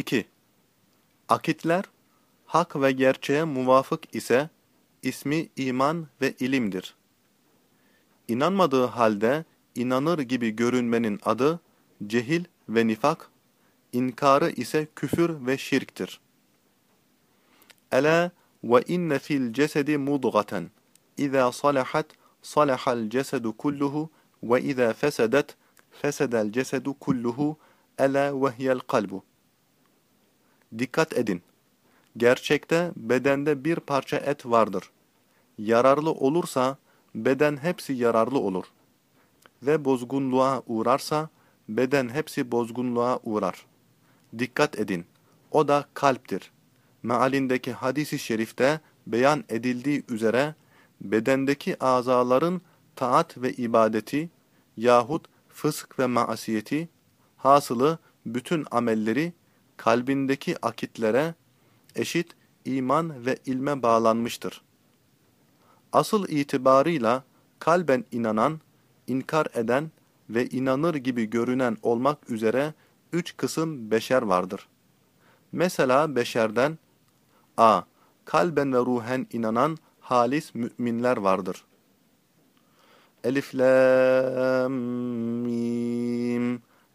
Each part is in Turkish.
2. Akitler, hak ve gerçeğe muvafık ise, ismi iman ve ilimdir. İnanmadığı halde inanır gibi görünmenin adı, cehil ve nifak, inkarı ise küfür ve şirktir. Ela ve inne fil cesedi mudgaten. İza salahat salahal cesedu kulluhu ve iza fesedet fesedel cesedu kulluhu ela vehyel kalbu. Dikkat edin. Gerçekte bedende bir parça et vardır. Yararlı olursa beden hepsi yararlı olur. Ve bozgunluğa uğrarsa beden hepsi bozgunluğa uğrar. Dikkat edin. O da kalptir. Mealindeki hadisi şerifte beyan edildiği üzere bedendeki azaların taat ve ibadeti yahut fısk ve maasiyeti hasılı bütün amelleri kalbindeki akitlere eşit iman ve ilme bağlanmıştır. Asıl itibarıyla kalben inanan, inkar eden ve inanır gibi görünen olmak üzere üç kısım beşer vardır. Mesela beşerden a. Kalben ve ruhen inanan halis müminler vardır. Elif lam mim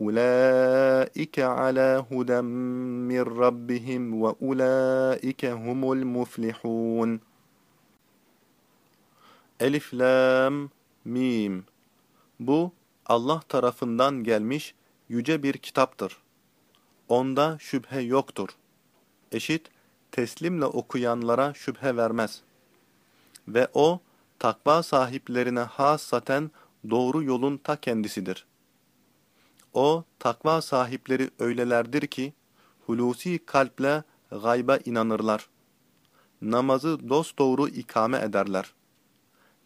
أولئك على هدى من ربهم وأولئك هم المفلحون Elif, Lam, Mim. Bu Allah tarafından gelmiş yüce bir kitaptır. Onda şüphe yoktur. Eşit, teslimle okuyanlara şüphe vermez. Ve o, takva sahiplerine hassaten doğru yolun ta kendisidir. O, takva sahipleri öylelerdir ki, hulusi kalple gayba inanırlar. Namazı dosdoğru ikame ederler.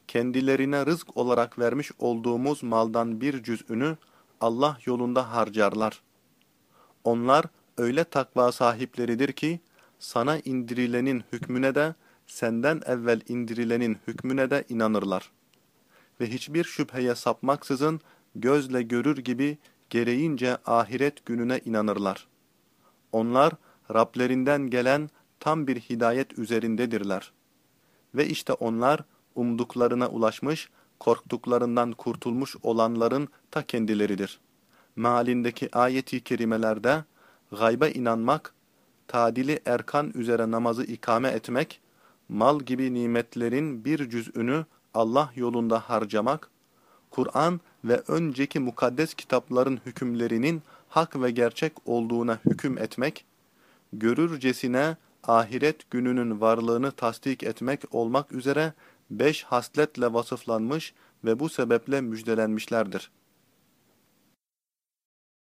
Kendilerine rızk olarak vermiş olduğumuz maldan bir cüz'ünü Allah yolunda harcarlar. Onlar öyle takva sahipleridir ki, sana indirilenin hükmüne de, senden evvel indirilenin hükmüne de inanırlar. Ve hiçbir şüpheye sapmaksızın, gözle görür gibi gereğince ahiret gününe inanırlar. Onlar, Rablerinden gelen tam bir hidayet üzerindedirler. Ve işte onlar, umduklarına ulaşmış, korktuklarından kurtulmuş olanların ta kendileridir. Mealindeki ayeti kerimelerde, gayba inanmak, tadili erkan üzere namazı ikame etmek, mal gibi nimetlerin bir cüz'ünü Allah yolunda harcamak, Kur'an ve önceki mukaddes kitapların hükümlerinin hak ve gerçek olduğuna hüküm etmek, görürcesine ahiret gününün varlığını tasdik etmek olmak üzere beş hasletle vasıflanmış ve bu sebeple müjdelenmişlerdir.